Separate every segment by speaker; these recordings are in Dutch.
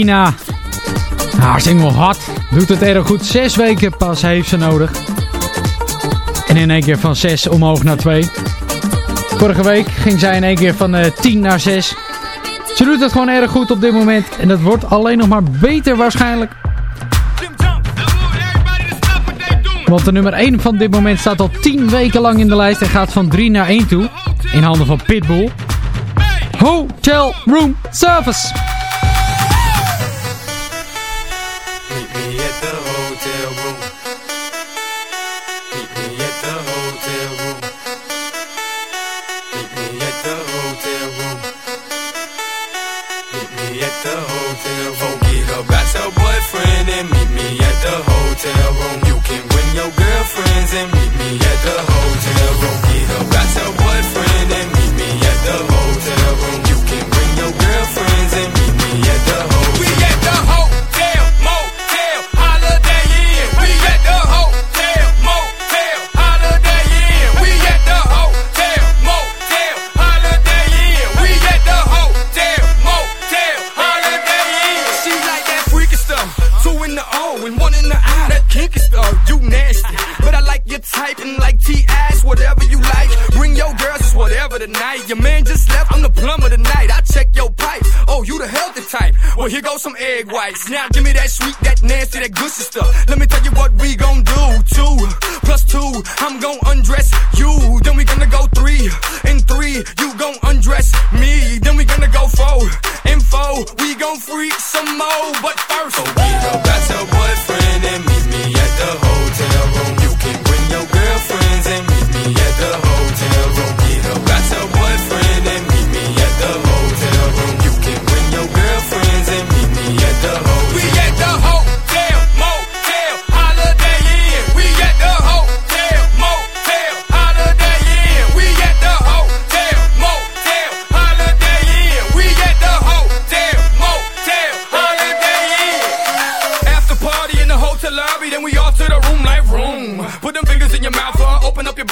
Speaker 1: Ina. Haar single Hot doet het erg goed. Zes weken pas heeft ze nodig. En in één keer van 6 omhoog naar 2. Vorige week ging zij in één keer van uh, eh, 10 naar 6. Ze doet het gewoon erg goed op dit moment. En dat wordt alleen nog maar beter waarschijnlijk. Want de nummer 1 van dit moment staat al 10 weken lang in de lijst. En gaat van 3 naar 1 toe. In handen van Pitbull. Hotel Room Service.
Speaker 2: egg whites. Now give me that sweet, that nasty, that good stuff. Let me tell you what we gon' do. Two plus two, I'm gon' undress you. Then we gonna go three and three, you gon' undress me. Then we gonna go four and four, we gon' freak some more. But first, oh, we go back to boyfriend and meet me at the hotel room. You can bring your girlfriends and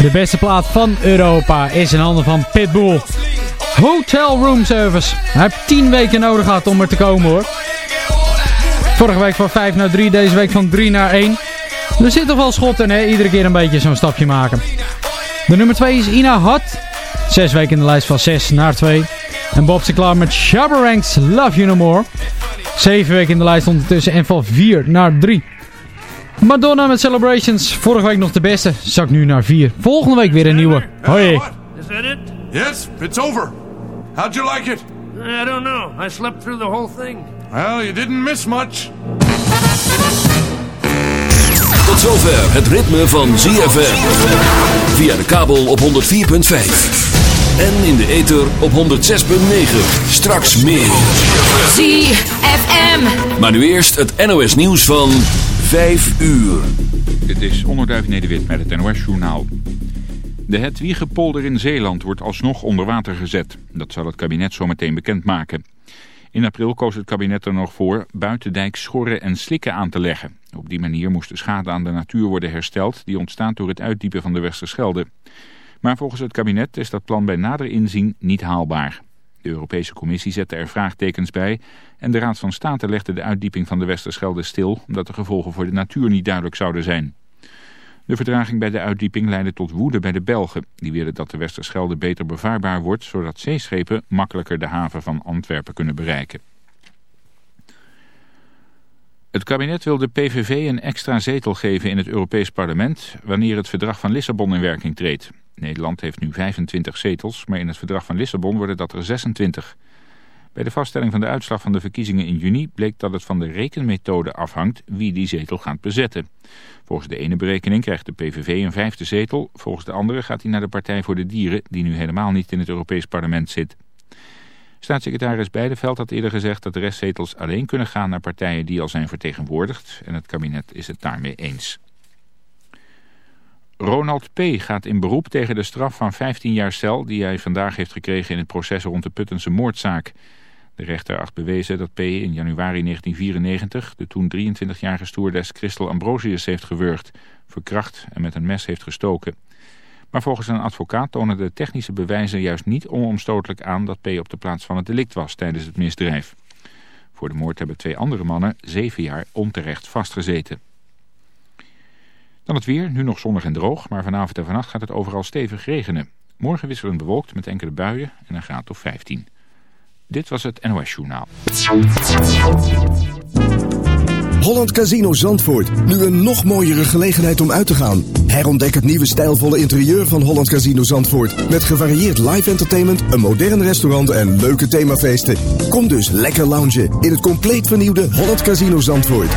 Speaker 1: De beste plaat van Europa is in handen van Pitbull. Hotel Room Service. Hij heeft 10 weken nodig gehad om er te komen hoor. Vorige week van 5 naar 3, deze week van 3 naar 1. Er zit toch wel schot in hè, iedere keer een beetje zo'n stapje maken. De nummer 2 is Ina Hot. 6 weken in de lijst van 6 naar 2. En Bob klaar met Shabba Ranks Love You No More. 7 weken in de lijst ondertussen en van 4 naar 3. Madonna met Celebrations. Vorige week nog de beste. Zak nu naar 4. Volgende week weer een nieuwe. Hoi. Is that it? Yes, it's over. How'd you like it? I don't know. I slept through the whole thing. Well, you didn't miss much.
Speaker 3: Tot zover het ritme van ZFM. Via de kabel op 104.5. En in de ether op 106.9. Straks meer.
Speaker 4: ZFM.
Speaker 3: Maar nu eerst het NOS nieuws van... Vijf uur.
Speaker 5: Dit is Onderduif Nederwit met het NOS-journaal. De Hedwiegepolder in Zeeland wordt alsnog onder water gezet. Dat zal het kabinet zometeen bekendmaken. In april koos het kabinet er nog voor buitendijk schorren en slikken aan te leggen. Op die manier moest de schade aan de natuur worden hersteld die ontstaat door het uitdiepen van de Westerschelde. Maar volgens het kabinet is dat plan bij nader inzien niet haalbaar. De Europese Commissie zette er vraagtekens bij en de Raad van State legde de uitdieping van de Westerschelde stil omdat de gevolgen voor de natuur niet duidelijk zouden zijn. De vertraging bij de uitdieping leidde tot woede bij de Belgen. Die willen dat de Westerschelde beter bevaarbaar wordt zodat zeeschepen makkelijker de haven van Antwerpen kunnen bereiken. Het kabinet wil de PVV een extra zetel geven in het Europees Parlement wanneer het verdrag van Lissabon in werking treedt. Nederland heeft nu 25 zetels, maar in het verdrag van Lissabon worden dat er 26. Bij de vaststelling van de uitslag van de verkiezingen in juni bleek dat het van de rekenmethode afhangt wie die zetel gaat bezetten. Volgens de ene berekening krijgt de PVV een vijfde zetel, volgens de andere gaat hij naar de Partij voor de Dieren, die nu helemaal niet in het Europees Parlement zit. Staatssecretaris Beideveld had eerder gezegd dat de restzetels alleen kunnen gaan naar partijen die al zijn vertegenwoordigd en het kabinet is het daarmee eens. Ronald P. gaat in beroep tegen de straf van 15 jaar cel die hij vandaag heeft gekregen in het proces rond de Puttense moordzaak. De rechter acht bewezen dat P. in januari 1994 de toen 23-jarige stoerdes Christel Ambrosius heeft gewurgd, verkracht en met een mes heeft gestoken. Maar volgens een advocaat tonen de technische bewijzen juist niet onomstotelijk aan dat P. op de plaats van het delict was tijdens het misdrijf. Voor de moord hebben twee andere mannen zeven jaar onterecht vastgezeten. Dan het weer, nu nog zonnig en droog, maar vanavond en vannacht gaat het overal stevig regenen. Morgen wisselend bewolkt met enkele buien en een graad of 15. Dit was het NOS Journaal.
Speaker 6: Holland Casino Zandvoort. Nu een nog mooiere gelegenheid om uit te gaan. Herontdek het nieuwe stijlvolle interieur van Holland Casino Zandvoort. Met gevarieerd live entertainment, een modern restaurant en leuke themafeesten. Kom dus lekker loungen in het compleet vernieuwde Holland Casino Zandvoort.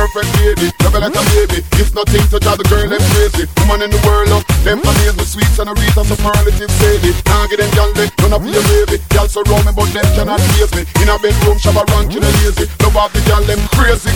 Speaker 7: perfect lady. Love you like a baby. It's nothing to drive the girl them crazy. Woman in the world, love them amaze me. Sweet and a wreath superlative sadie. Now get them gyal they none of your baby. Gyal surround me, but them cannot face me. In a bedroom, shabba ranking and lazy. Love off the gyal them crazy.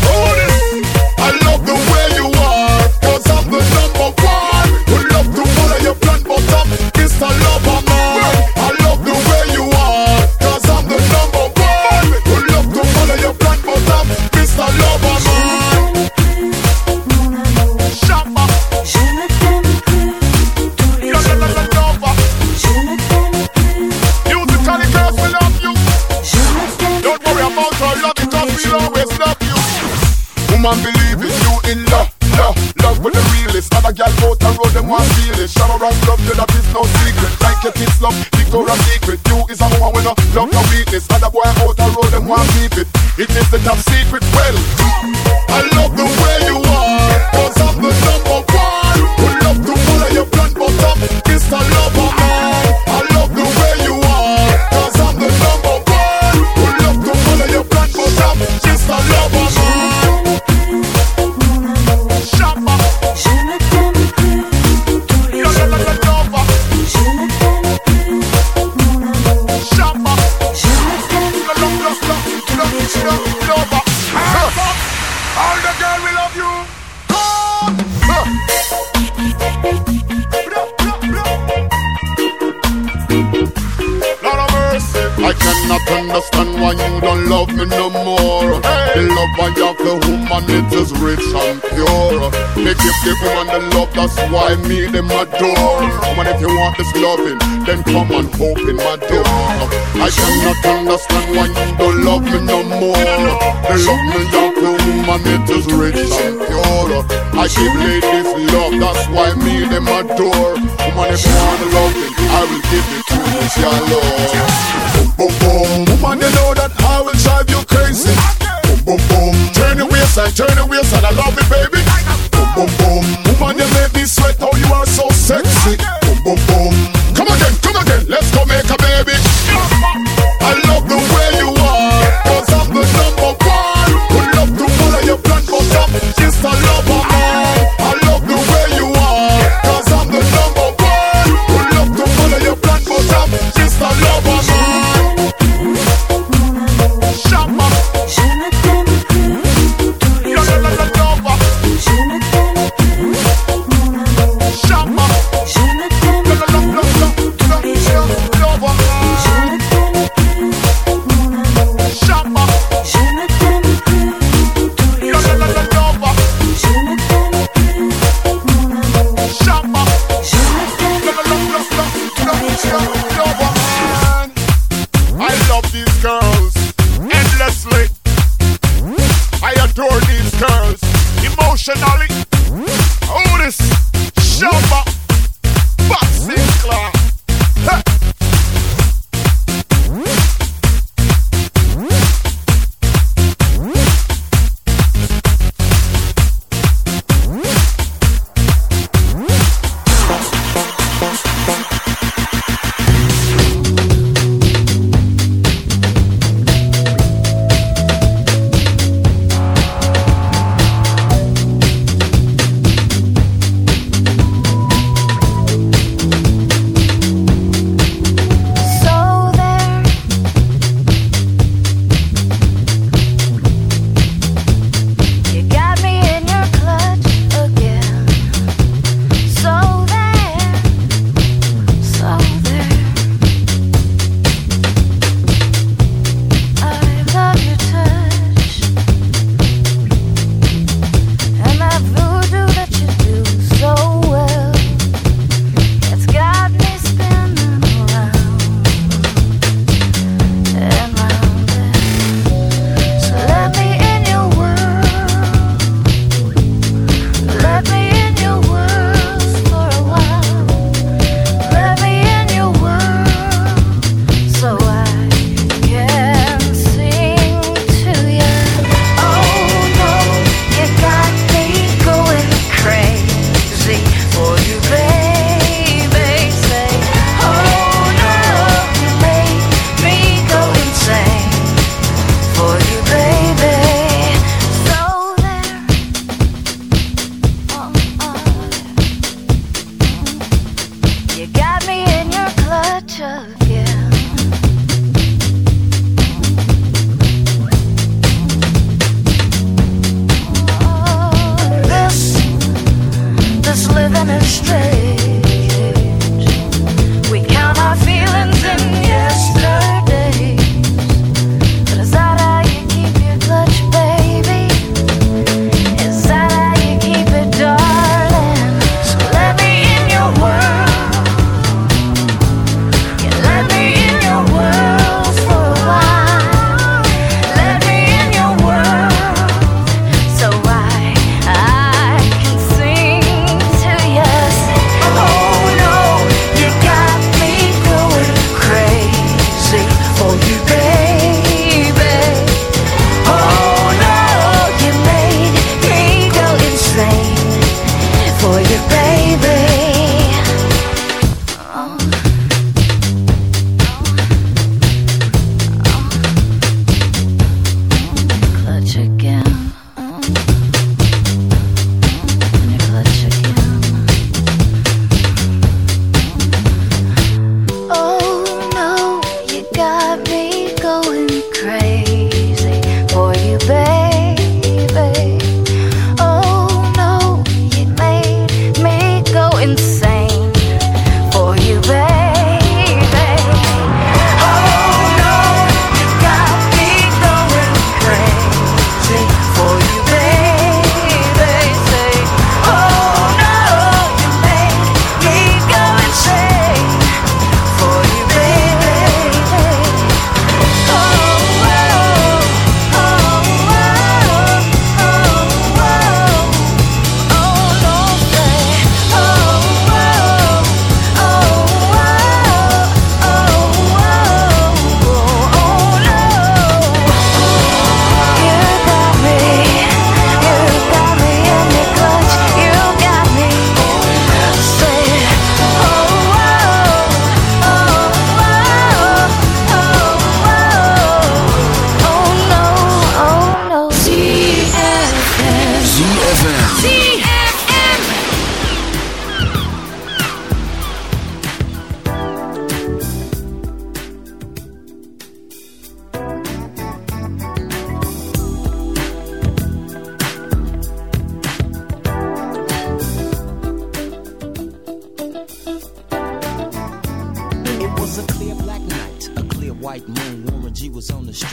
Speaker 7: give it to this your love. Boom, boom, boom. Woman, you know that I will drive you crazy. Boom, boom, boom. Turn your waist, I turn your.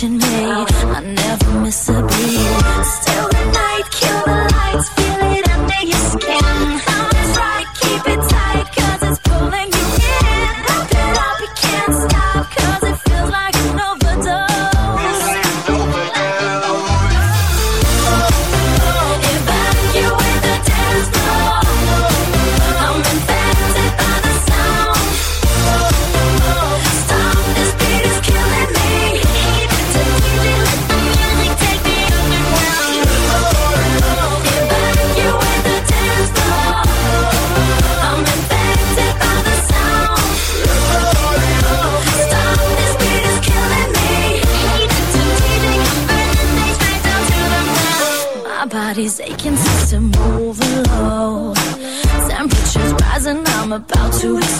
Speaker 4: Watching me, I never miss a beat. Still suicide.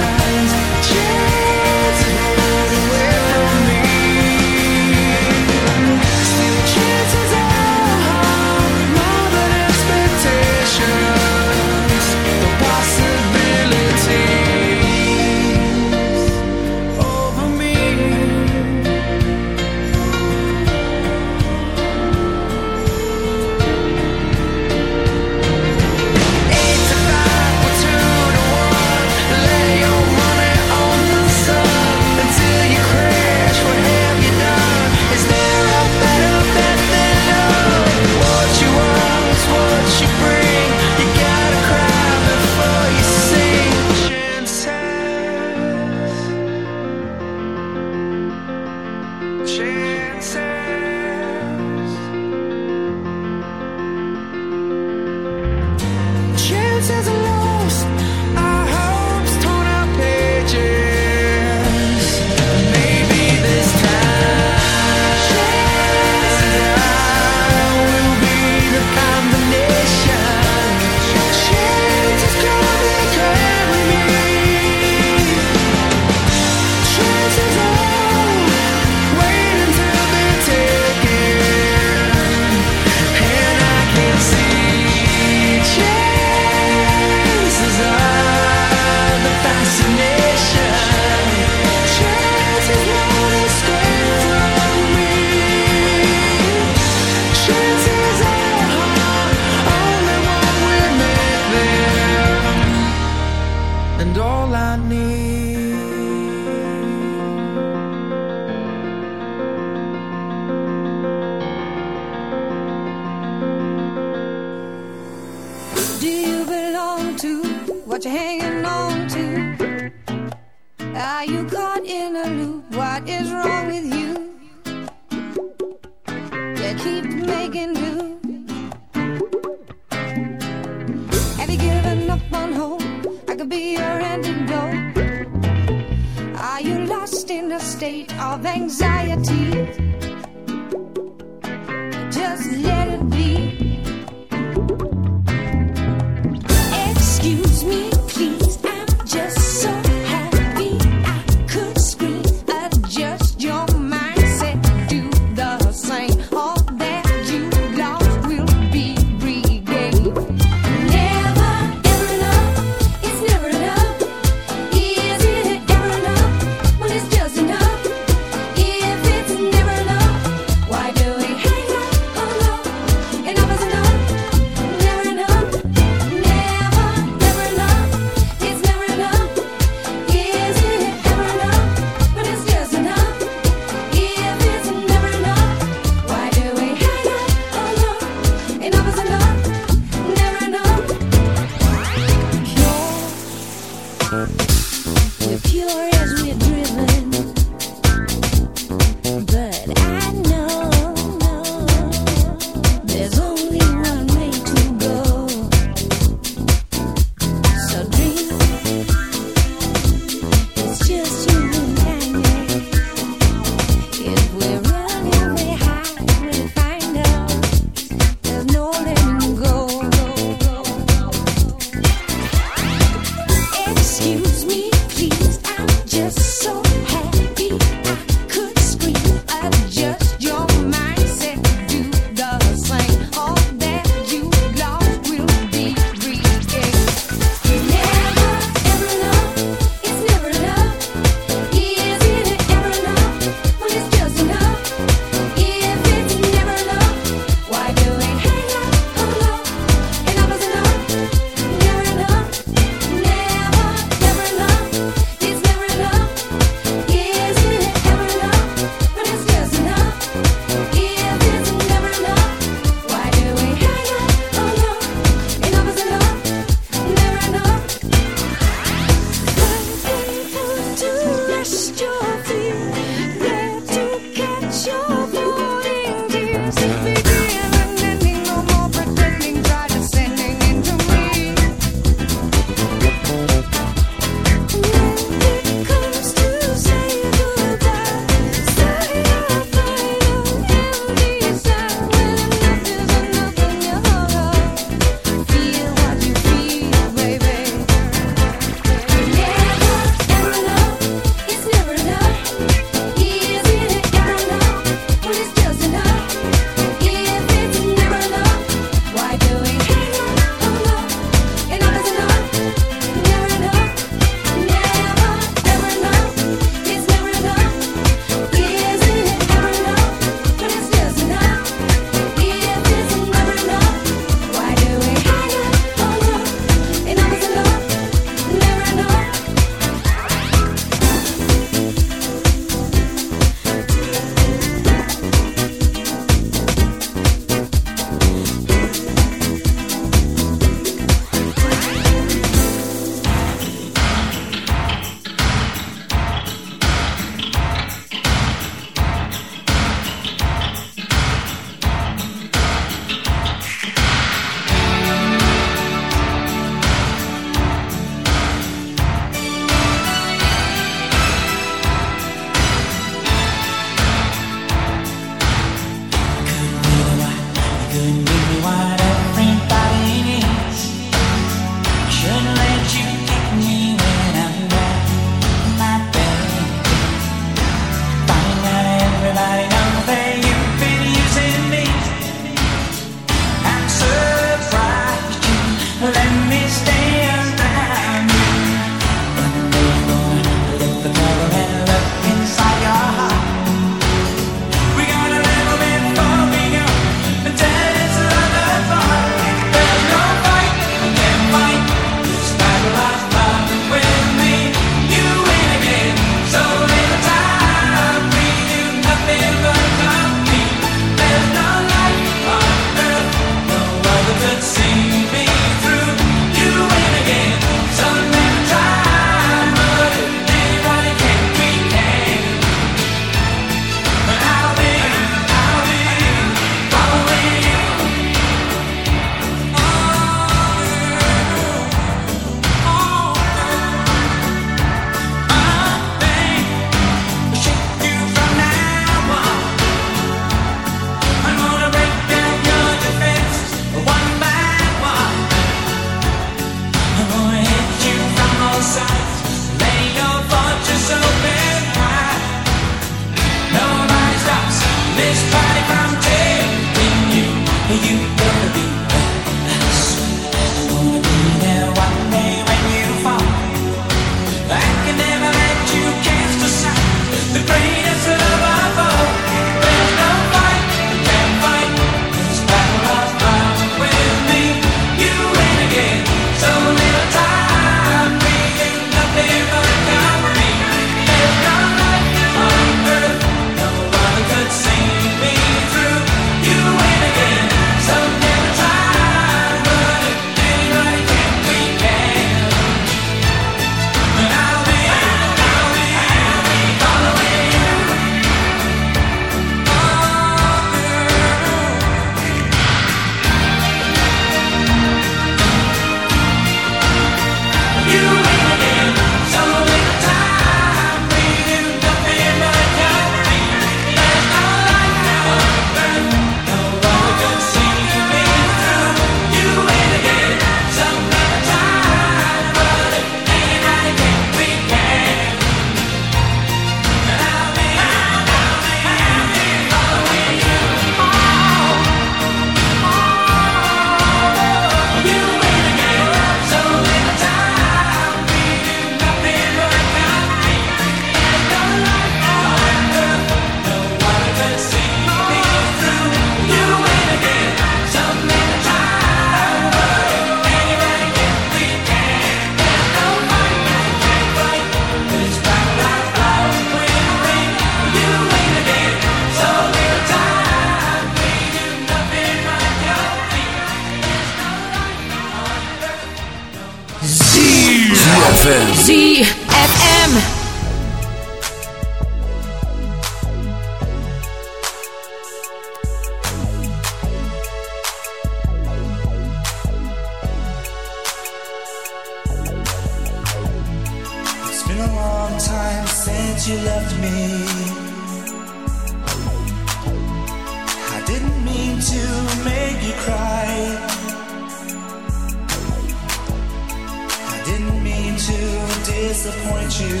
Speaker 8: disappoint you.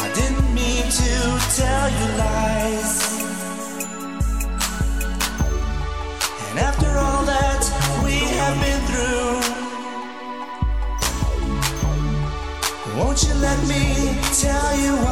Speaker 8: I didn't mean to tell you lies. And after all that we have been through, won't you let me tell you why?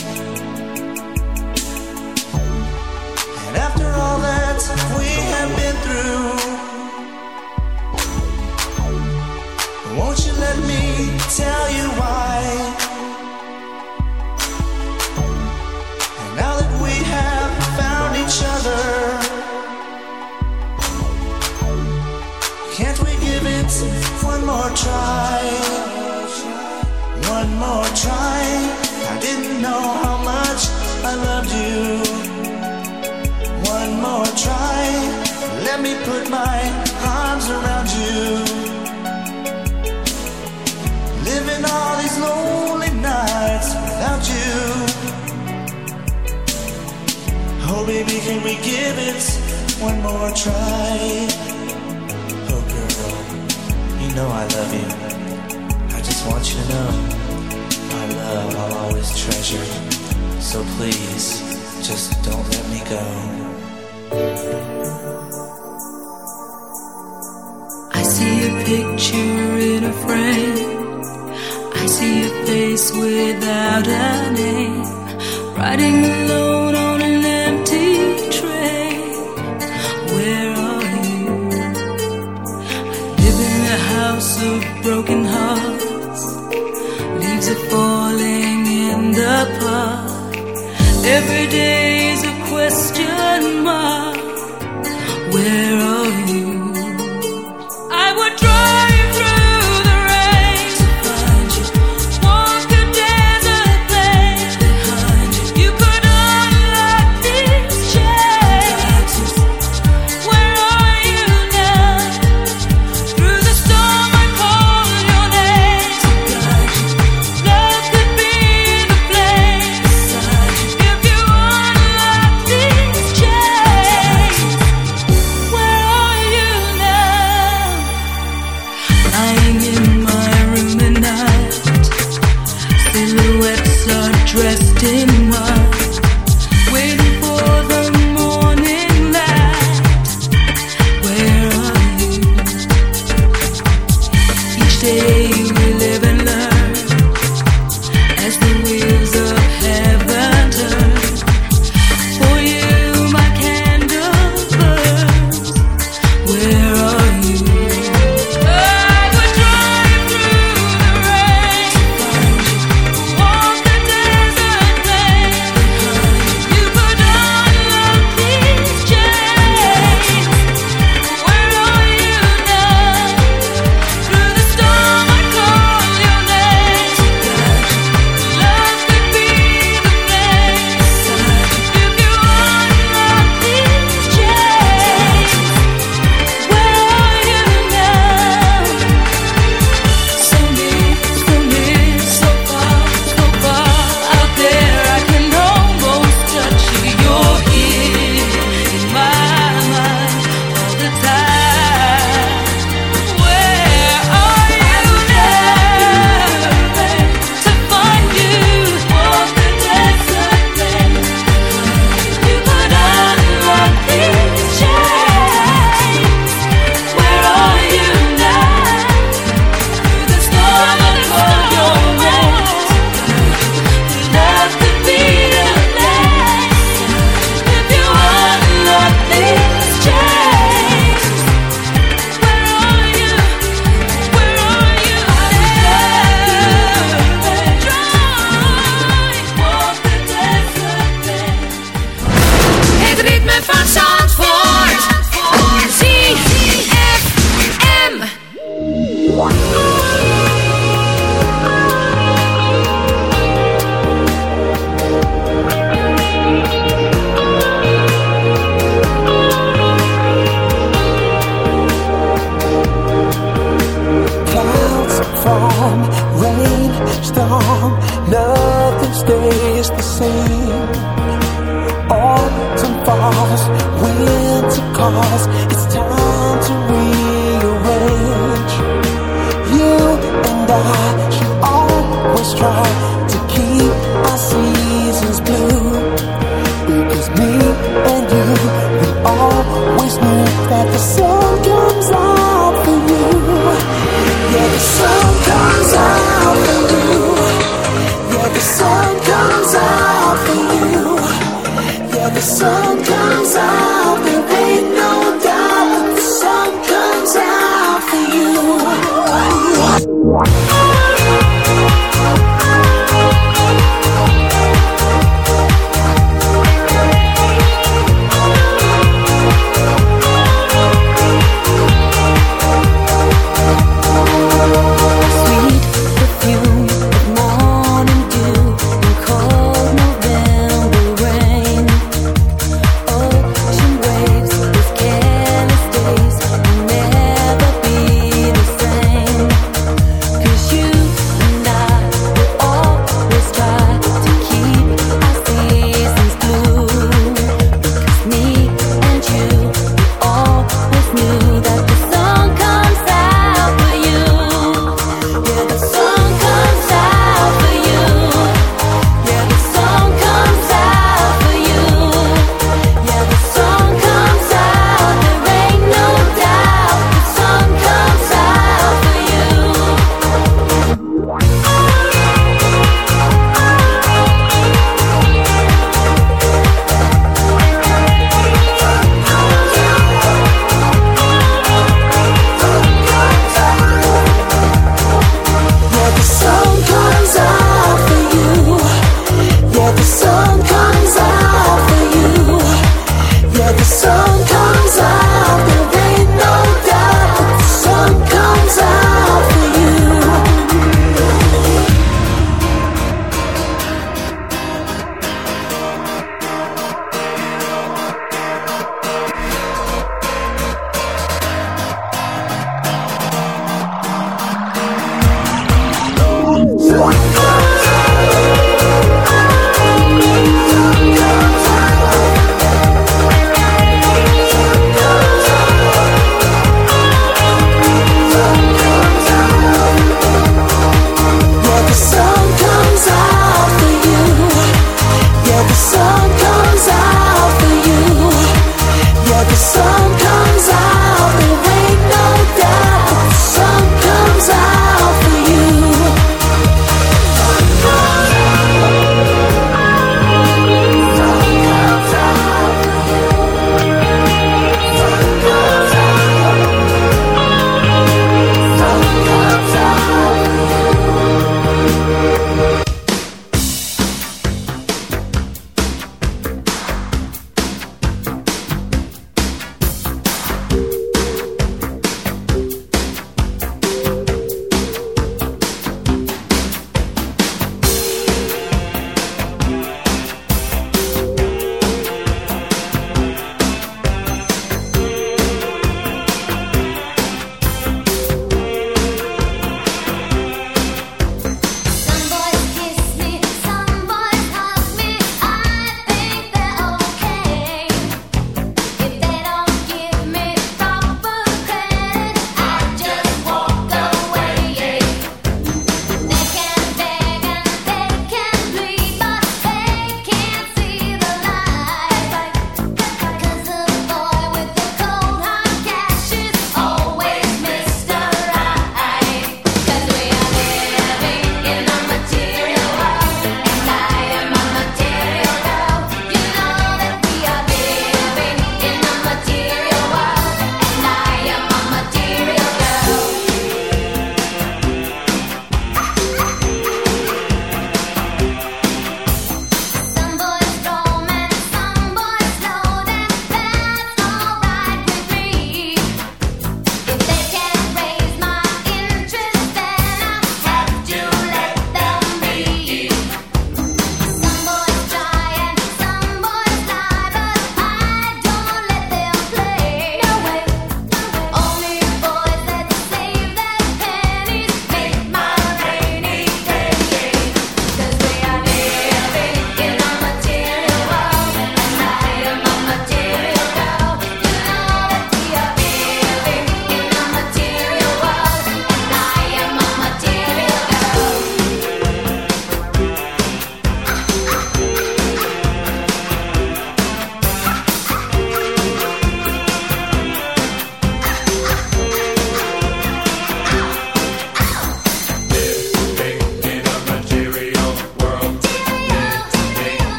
Speaker 8: One more try? Oh, girl, you know I love you. I just want you to know my love I'll always treasure. So please, just don't let me go.
Speaker 9: I see a picture in a frame. I see a face without a name. Riding alone Every day